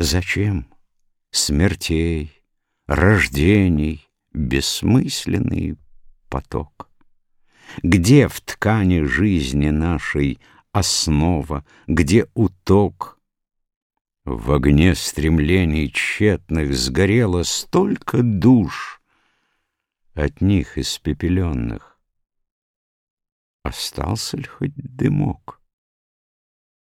Зачем смертей, рождений Бессмысленный поток? Где в ткани жизни нашей Основа, где уток? В огне стремлений тщетных Сгорело столько душ, От них испепеленных Остался ли хоть дымок?